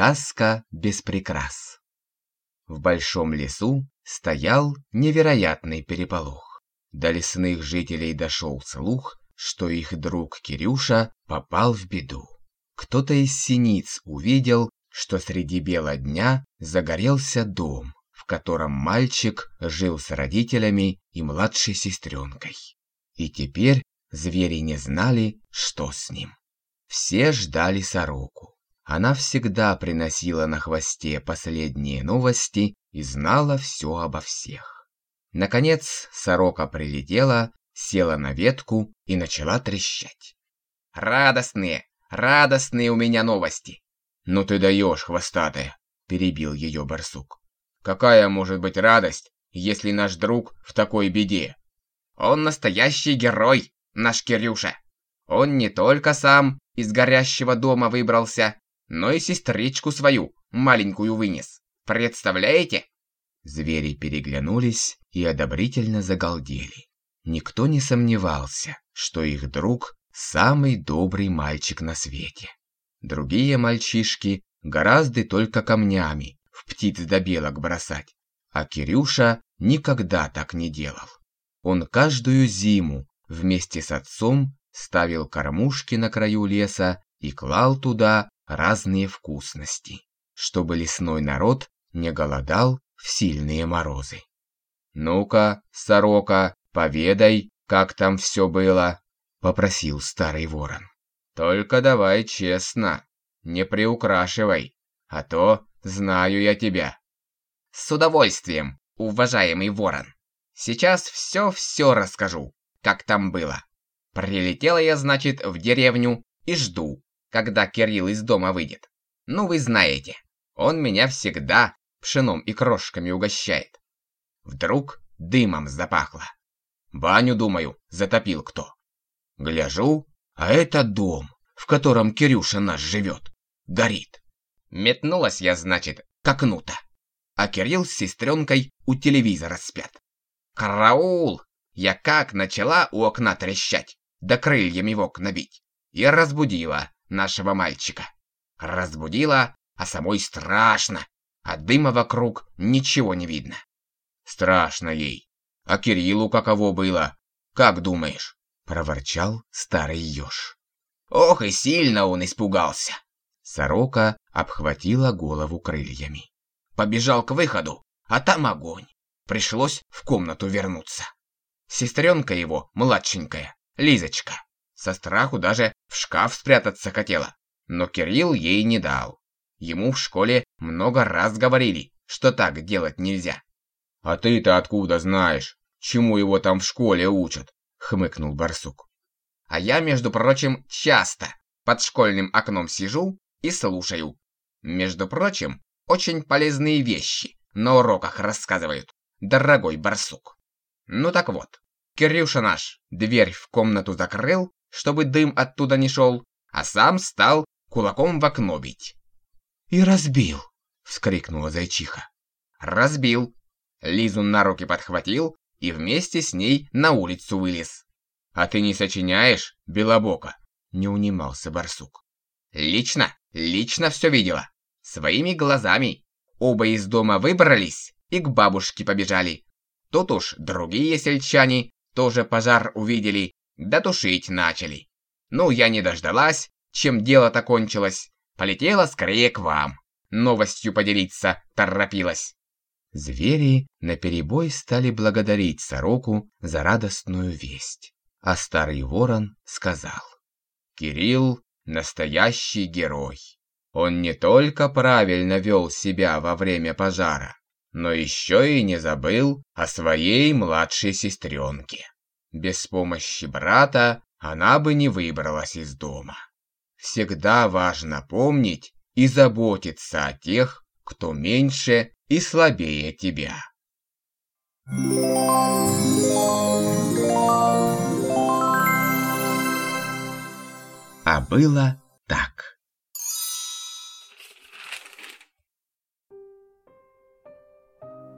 Сказка без прикрас. В большом лесу стоял невероятный переполох. До лесных жителей дошел слух, что их друг Кирюша попал в беду. Кто-то из синиц увидел, что среди бела дня загорелся дом, в котором мальчик жил с родителями и младшей сестренкой. И теперь звери не знали, что с ним. Все ждали сороку. Она всегда приносила на хвосте последние новости и знала все обо всех. Наконец сорока прилетела, села на ветку и начала трещать. «Радостные, радостные у меня новости!» «Ну ты даешь, хвостатая!» – перебил ее барсук. «Какая может быть радость, если наш друг в такой беде?» «Он настоящий герой, наш Кирюша! Он не только сам из горящего дома выбрался, но и сестричку свою, маленькую, вынес. Представляете?» Звери переглянулись и одобрительно загалдели. Никто не сомневался, что их друг – самый добрый мальчик на свете. Другие мальчишки гораздо только камнями в птиц да белок бросать, а Кирюша никогда так не делал. Он каждую зиму вместе с отцом ставил кормушки на краю леса и клал туда разные вкусности, чтобы лесной народ не голодал в сильные морозы. «Ну-ка, сорока, поведай, как там все было», — попросил старый ворон. «Только давай честно, не приукрашивай, а то знаю я тебя». «С удовольствием, уважаемый ворон. Сейчас все-все расскажу, как там было. Прилетела я, значит, в деревню и жду, когда Кирилл из дома выйдет. Ну, вы знаете, он меня всегда пшеном и крошками угощает. Вдруг дымом запахло. Баню, думаю, затопил кто. Гляжу, а это дом, в котором Кирюша наш живет, горит. Метнулась я, значит, к окну-то. А Кирилл с сестренкой у телевизора спят. Караул! Я как начала у окна трещать, да крыльями в окна бить. И разбудила нашего мальчика. Разбудила, а самой страшно, а дыма вокруг ничего не видно. Страшно ей. А Кириллу каково было? Как думаешь? Проворчал старый еж. Ох и сильно он испугался. Сорока обхватила голову крыльями. Побежал к выходу, а там огонь. Пришлось в комнату вернуться. Сестренка его, младшенькая, Лизочка, со страху даже в шкаф спрятаться хотела, но Кирилл ей не дал. Ему в школе много раз говорили, что так делать нельзя. «А ты-то откуда знаешь, чему его там в школе учат?» — хмыкнул барсук. «А я, между прочим, часто под школьным окном сижу и слушаю. Между прочим, очень полезные вещи на уроках рассказывают, дорогой барсук. Ну так вот, Кирюша наш дверь в комнату закрыл чтобы дым оттуда не шел, а сам стал кулаком в окно бить. «И разбил!» — вскрикнула зайчиха. «Разбил!» Лизу на руки подхватил и вместе с ней на улицу вылез. «А ты не сочиняешь, Белобока?» — не унимался барсук. «Лично, лично все видела. Своими глазами. Оба из дома выбрались и к бабушке побежали. Тут уж другие сельчане тоже пожар увидели да тушить начали. Ну, я не дождалась, чем дело-то кончилось. Полетела скорее к вам. Новостью поделиться торопилась. Звери наперебой стали благодарить сороку за радостную весть. А старый ворон сказал. Кирилл – настоящий герой. Он не только правильно вел себя во время пожара, но еще и не забыл о своей младшей сестренке. Без помощи брата она бы не выбралась из дома. Всегда важно помнить и заботиться о тех, кто меньше и слабее тебя. А было так.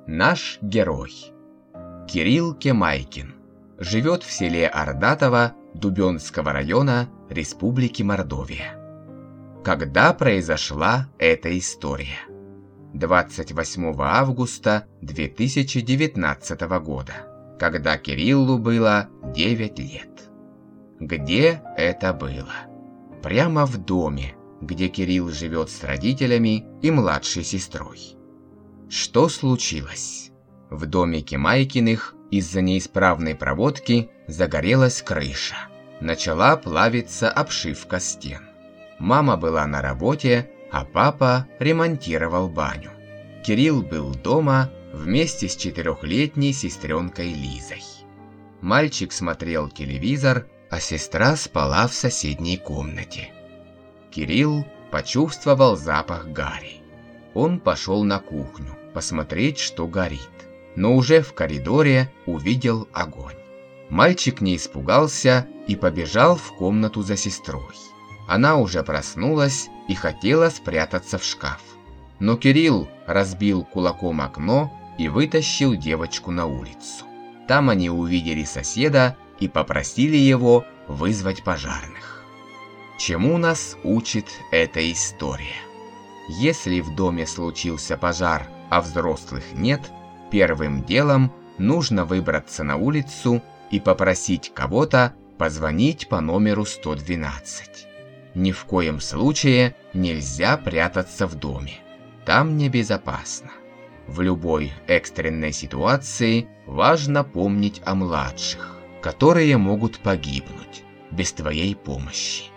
Наш герой Кирилл Кемайкин живет в селе Ордатово Дубенского района Республики Мордовия. когда произошла эта история. 28 августа 2019 года, когда Кириллу было 9 лет. Где это было? Прямо в доме, где Кирилл живет с родителями и младшей сестрой. Что случилось? В домике Майкиных из-за неисправной проводки загорелась крыша. Начала плавиться обшивка стен. Мама была на работе, а папа ремонтировал баню. Кирилл был дома вместе с четырехлетней сестренкой Лизой. Мальчик смотрел телевизор, а сестра спала в соседней комнате. Кирилл почувствовал запах гари. Он пошел на кухню посмотреть, что горит, но уже в коридоре увидел огонь. Мальчик не испугался и побежал в комнату за сестрой. Она уже проснулась и хотела спрятаться в шкаф. Но Кирилл разбил кулаком окно и вытащил девочку на улицу. Там они увидели соседа и попросили его вызвать пожарных. Чему нас учит эта история? Если в доме случился пожар, а взрослых нет, первым делом нужно выбраться на улицу и попросить кого-то позвонить по номеру 112. Ни в коем случае нельзя прятаться в доме. Там небезопасно. В любой экстренной ситуации важно помнить о младших, которые могут погибнуть без твоей помощи.